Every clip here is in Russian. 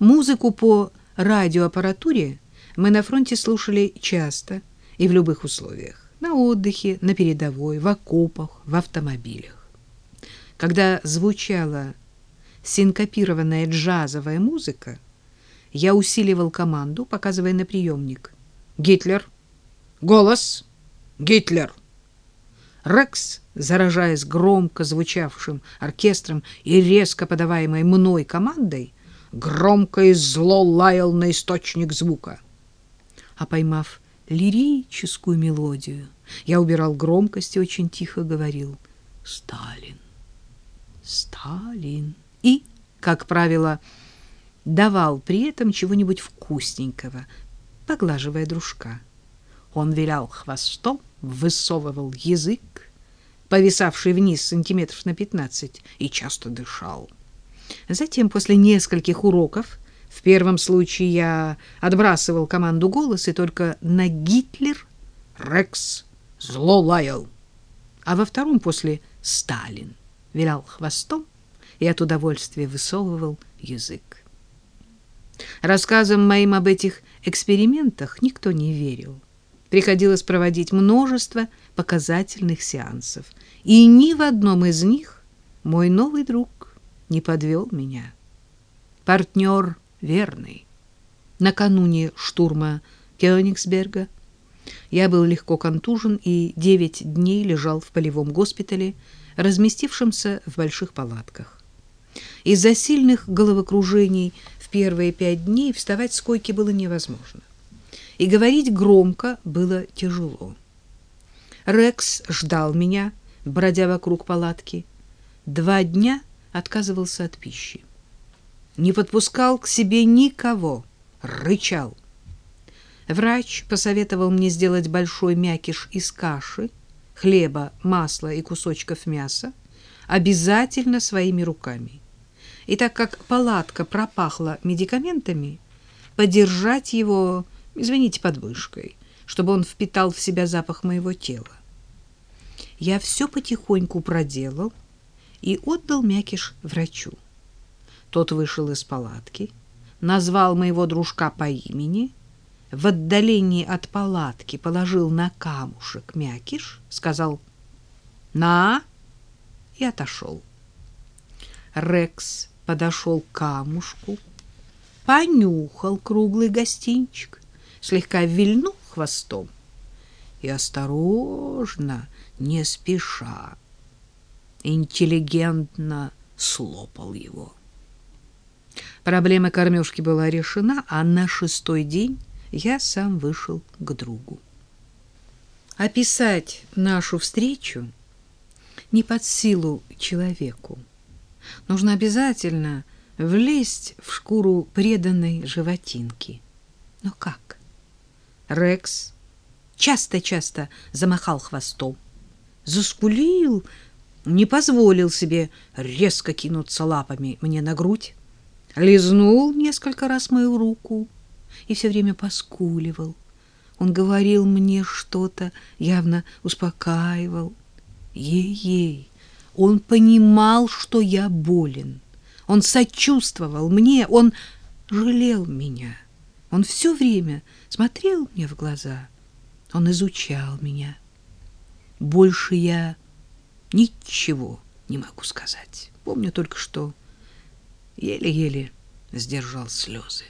Музыку по радиоаппаратуре мы на фронте слушали часто и в любых условиях. На отдыхе, на передовой, в окопах, в автомобилях. Когда звучала синкопированная джазовая музыка, я усиливал команду, показывая на приемник. «Гитлер! Голос! Гитлер!» Рекс, заражаясь громко звучавшим оркестром и резко подаваемой мной командой, громко и зло лаял на источник звука. А поймав лирическую мелодию, я убирал громкость и очень тихо говорил «Сталин, Сталин» и, как правило, давал при этом чего-нибудь вкусненького, поглаживая дружка. Он вилял хвостом, высовывал язык, повисавший вниз сантиметров на пятнадцать, и часто дышал. Затем, после нескольких уроков, в первом случае я отбрасывал команду голос, и только на Гитлер Рекс зло лаял, а во втором после Сталин вилял хвостом и от удовольствия высовывал язык. Рассказам моим об этих экспериментах никто не верил. Приходилось проводить множество показательных сеансов, и ни в одном из них мой новый друг не подвел меня. Партнер верный. Накануне штурма Кёнигсберга я был легко контужен и девять дней лежал в полевом госпитале, разместившемся в больших палатках. Из-за сильных головокружений в первые пять дней вставать с койки было невозможно. И говорить громко было тяжело. Рекс ждал меня, бродя вокруг палатки. Два дня отказывался от пищи. Не подпускал к себе никого, рычал. Врач посоветовал мне сделать большой мякиш из каши, хлеба, масла и кусочков мяса, обязательно своими руками. И так как палатка пропахла медикаментами, подержать его, извините, подвышкой, чтобы он впитал в себя запах моего тела. Я все потихоньку проделал и отдал мякиш врачу. Тот вышел из палатки, назвал моего дружка по имени, в отдалении от палатки положил на камушек мякиш, сказал «На!» и отошел. Рекс подошел к камушку, понюхал круглый гостинчик, слегка вильнул хвостом и осторожно, не спеша, интеллигентно слопал его. Проблема кормежки была решена, а на шестой день я сам вышел к другу. Описать нашу встречу не под силу человеку. Нужно обязательно влезть в шкуру преданной животинки. Но как? Рекс часто-часто замахал хвостом, заскулил, не позволил себе резко кинуться лапами мне на грудь, лизнул несколько раз мою руку и все время поскуливал. Он говорил мне что-то, явно успокаивал. Ей-ей, он понимал, что я болен. Он сочувствовал мне, он жалел меня. Он все время смотрел мне в глаза — он изучал меня. Больше я ничего не могу сказать. Помню только, что еле-еле сдержал слезы.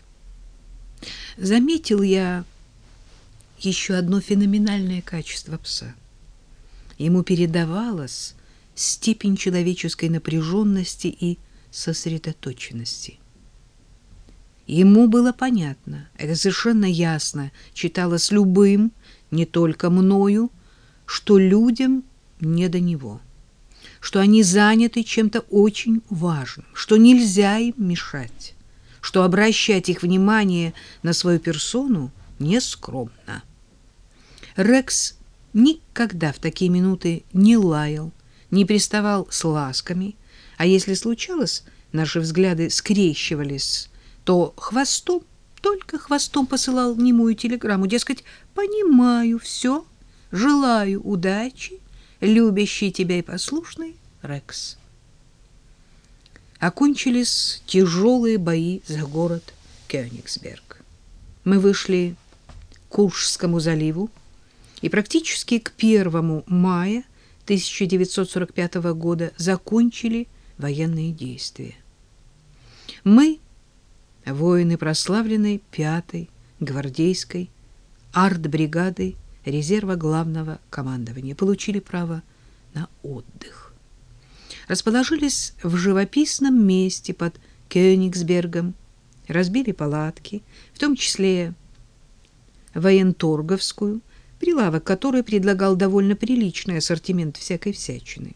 Заметил я еще одно феноменальное качество пса. Ему передавалась степень человеческой напряженности и сосредоточенности. Ему было понятно, это совершенно ясно читалось любым не только мною, что людям не до него, что они заняты чем-то очень важным, что нельзя им мешать, что обращать их внимание на свою персону нескромно. Рекс никогда в такие минуты не лаял, не приставал с ласками, а если случалось, наши взгляды скрещивались, то хвостом только хвостом посылал немую телеграмму, дескать, понимаю все, желаю удачи, любящий тебя и послушный Рекс. Окончились тяжелые бои за город Кёнигсберг. Мы вышли к Куршскому заливу и практически к 1 мая 1945 года закончили военные действия. Мы, воины прославленной 5-й гвардейской артбригады резерва главного командования, получили право на отдых. Расположились в живописном месте под Кёнигсбергом, разбили палатки, в том числе военторговскую, прилавок которой предлагал довольно приличный ассортимент всякой всячины.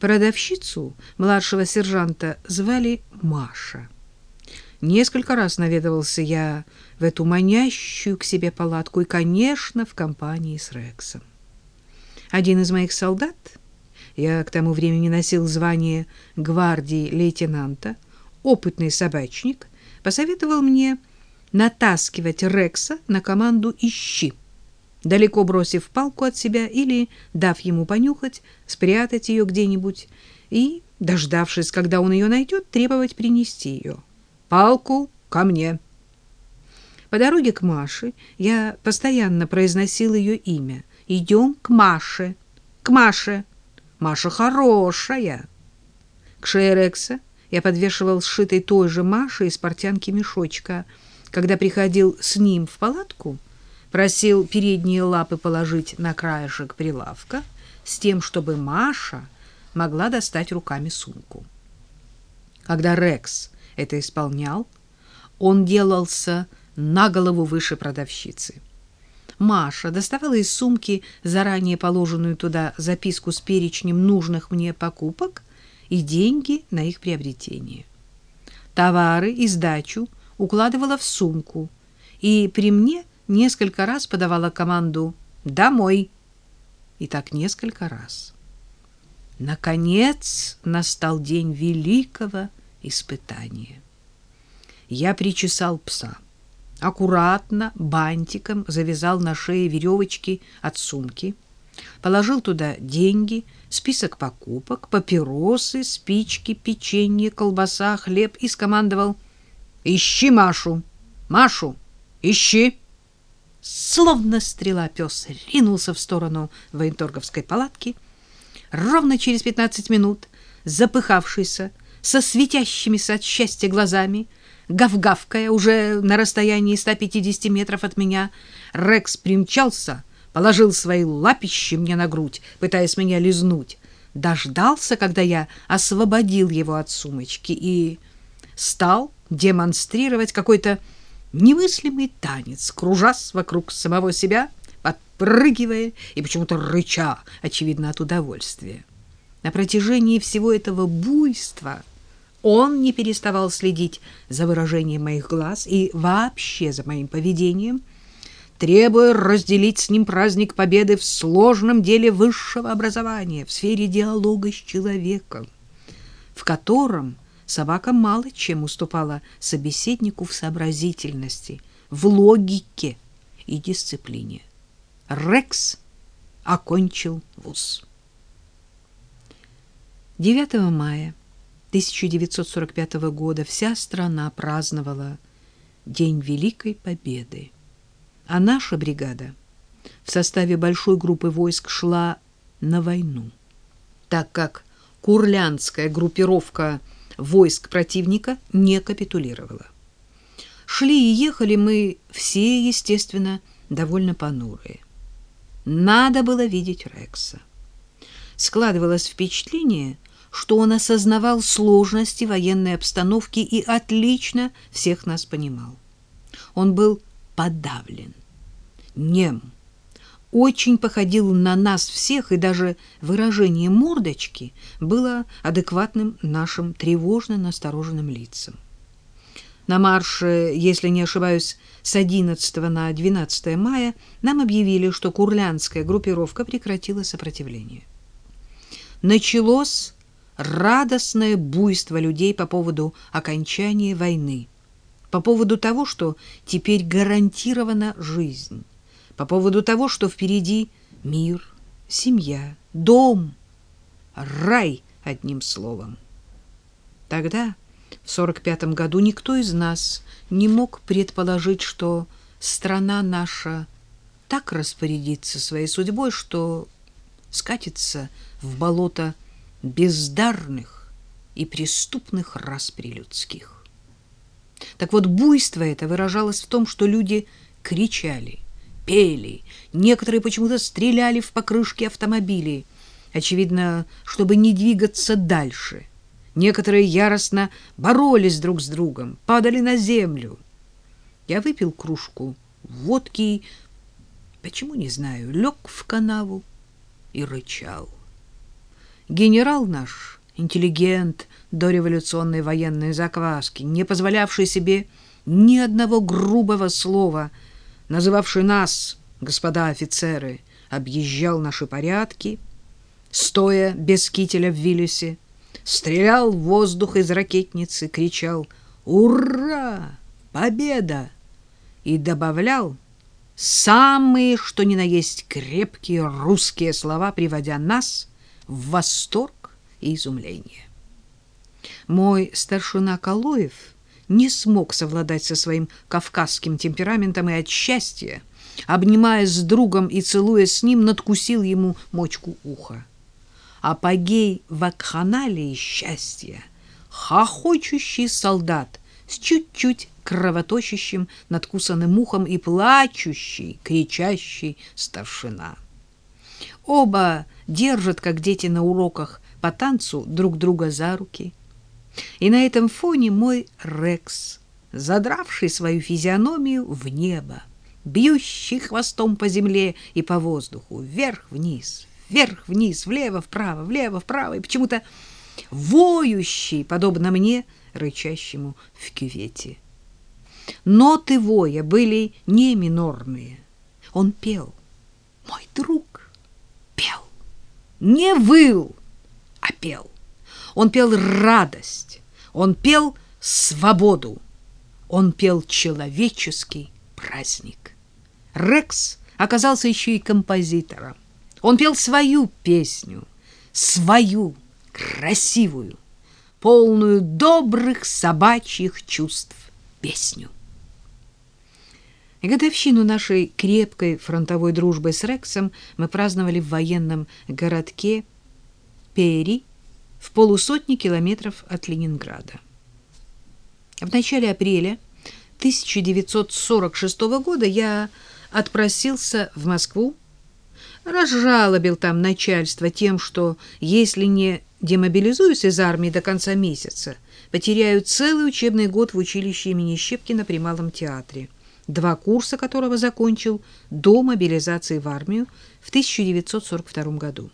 Продавщицу младшего сержанта звали Маша. Несколько раз наведывался я в эту манящую к себе палатку и, конечно, в компании с Рексом. Один из моих солдат, я к тому времени носил звание гвардии лейтенанта, опытный собачник, посоветовал мне натаскивать Рекса на команду «Ищи», далеко бросив палку от себя или, дав ему понюхать, спрятать ее где-нибудь и, дождавшись, когда он ее найдет, требовать принести ее. «Палку ко мне!» По дороге к Маше я постоянно произносил ее имя. «Идем к Маше! К Маше! Маша хорошая!» К шее Рекса я подвешивал сшитый той же Маше из портянки мешочка — когда приходил с ним в палатку, просил передние лапы положить на краешек прилавка с тем, чтобы Маша могла достать руками сумку. Когда Рекс это исполнял, он делался на голову выше продавщицы. Маша доставала из сумки заранее положенную туда записку с перечнем нужных мне покупок и деньги на их приобретение. Товары и сдачу – укладывала в сумку и при мне несколько раз подавала команду «Домой!» И так несколько раз. Наконец настал день великого испытания. Я причесал пса, аккуратно бантиком завязал на шее веревочки от сумки, положил туда деньги, список покупок, папиросы, спички, печенье, колбаса, хлеб и скомандовал Ищи Машу! Машу! Ищи!» Словно стрела пес ринулся в сторону военторговской палатки. Ровно через пятнадцать минут, запыхавшийся, со светящимися от счастья глазами, гав-гавкая уже на расстоянии 150 метров от меня, Рекс примчался, положил свои лапищи мне на грудь, пытаясь меня лизнуть, дождался, когда я освободил его от сумочки и стал демонстрировать какой-то немыслимый танец, кружась вокруг самого себя, подпрыгивая и почему-то рыча, очевидно, от удовольствия. На протяжении всего этого буйства он не переставал следить за выражением моих глаз и вообще за моим поведением, требуя разделить с ним праздник победы в сложном деле высшего образования в сфере диалога с человеком, в котором собака мало чем уступала собеседнику в сообразительности, в логике и дисциплине. Рекс окончил вуз. 9 мая 1945 года вся страна праздновала День Великой Победы, а наша бригада в составе большой группы войск шла на войну, так как курлянская группировка войск противника не капитулировало. Шли и ехали мы все, естественно, довольно понурые. Надо было видеть Рекса. Складывалось впечатление, что он осознавал сложности военной обстановки и отлично всех нас понимал. Он был подавлен, нем, очень походил на нас всех, и даже выражение мордочки было адекватным нашим тревожно настороженным лицам. На марше, если не ошибаюсь, с 11 на 12 мая нам объявили, что курлянская группировка прекратила сопротивление. Началось радостное буйство людей по поводу окончания войны, по поводу того, что теперь гарантирована жизнь по поводу того, что впереди мир, семья, дом, рай, одним словом. Тогда В 45 году никто из нас не мог предположить, что страна наша так распорядится своей судьбой, что скатится в болото бездарных и преступных распри людских. Так вот, буйство это выражалось в том, что люди кричали, пели, некоторые почему-то стреляли в покрышки автомобилей, очевидно, чтобы не двигаться дальше. Некоторые яростно боролись друг с другом, падали на землю. Я выпил кружку водки, почему не знаю, лег в канаву и рычал. Генерал наш, интеллигент дореволюционной военной закваски, не позволявший себе ни одного грубого слова, называвший нас, господа офицеры, объезжал наши порядки, стоя без кителя в Виллисе, стрелял в воздух из ракетницы, кричал «Ура! Победа!» и добавлял самые, что ни на есть, крепкие русские слова, приводя нас в восторг и изумление. Мой старшина Калоев не смог совладать со своим кавказским темпераментом и от счастья, обнимаясь с другом и целуя с ним, надкусил ему мочку уха. Апогей вакханалии счастья, хохочущий солдат с чуть-чуть кровоточащим надкусанным ухом и плачущий, кричащий старшина. Оба держат, как дети на уроках по танцу, друг друга за руки. И на этом фоне мой Рекс, задравший свою физиономию в небо, бьющий хвостом по земле и по воздуху, вверх-вниз, вверх-вниз, влево-вправо, влево-вправо, и почему-то воющий, подобно мне, рычащему в кювете. Ноты воя были не минорные. Он пел. Мой друг пел. Не выл, а пел. Он пел радость. Он пел свободу. Он пел человеческий праздник. Рекс оказался еще и композитором. Он пел свою песню, свою, красивую, полную добрых собачьих чувств песню. Годовщину нашей крепкой фронтовой дружбы с Рексом мы праздновали в военном городке Пери в полусотни километров от Ленинграда. В начале апреля 1946 года я отпросился в Москву, разжалобил там начальство тем, что если не демобилизуюсь из армии до конца месяца, потеряю целый учебный год в училище имени Щепкина при Малом театре два курса которого закончил до мобилизации в армию в 1942 году.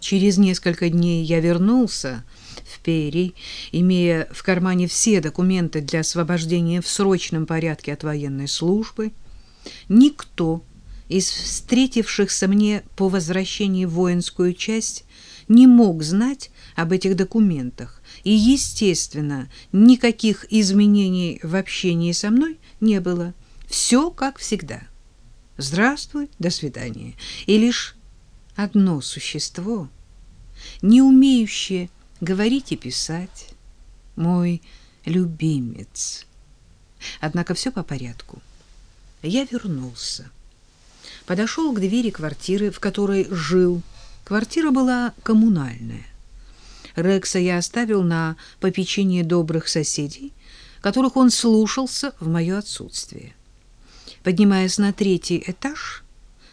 Через несколько дней я вернулся в Пери, имея в кармане все документы для освобождения в срочном порядке от военной службы. Никто из встретившихся мне по возвращении в воинскую часть не мог знать об этих документах, и, естественно, никаких изменений в общении со мной не было. Все как всегда. Здравствуй, до свидания. И лишь одно существо, не умеющее говорить и писать, мой любимец. Однако все по порядку. Я вернулся. Подошел к двери квартиры, в которой жил. Квартира была коммунальная. Рекса я оставил на попечение добрых соседей, которых он слушался в мое отсутствие поднимаясь на третий этаж,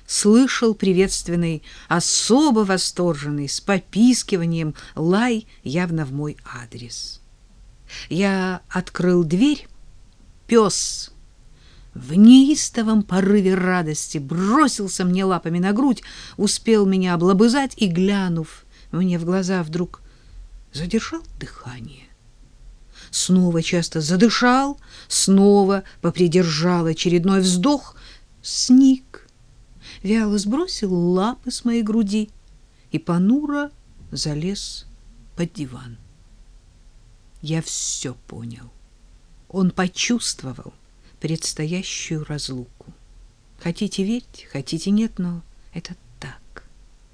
слышал приветственный, особо восторженный, с попискиванием лай явно в мой адрес. Я открыл дверь. Пес в неистовом порыве радости бросился мне лапами на грудь, успел меня облобызать и, глянув мне в глаза, вдруг задержал дыхание снова часто задышал, снова попридержал очередной вздох, сник, вяло сбросил лапы с моей груди и понуро залез под диван. Я все понял. Он почувствовал предстоящую разлуку. Хотите верить, хотите нет, но это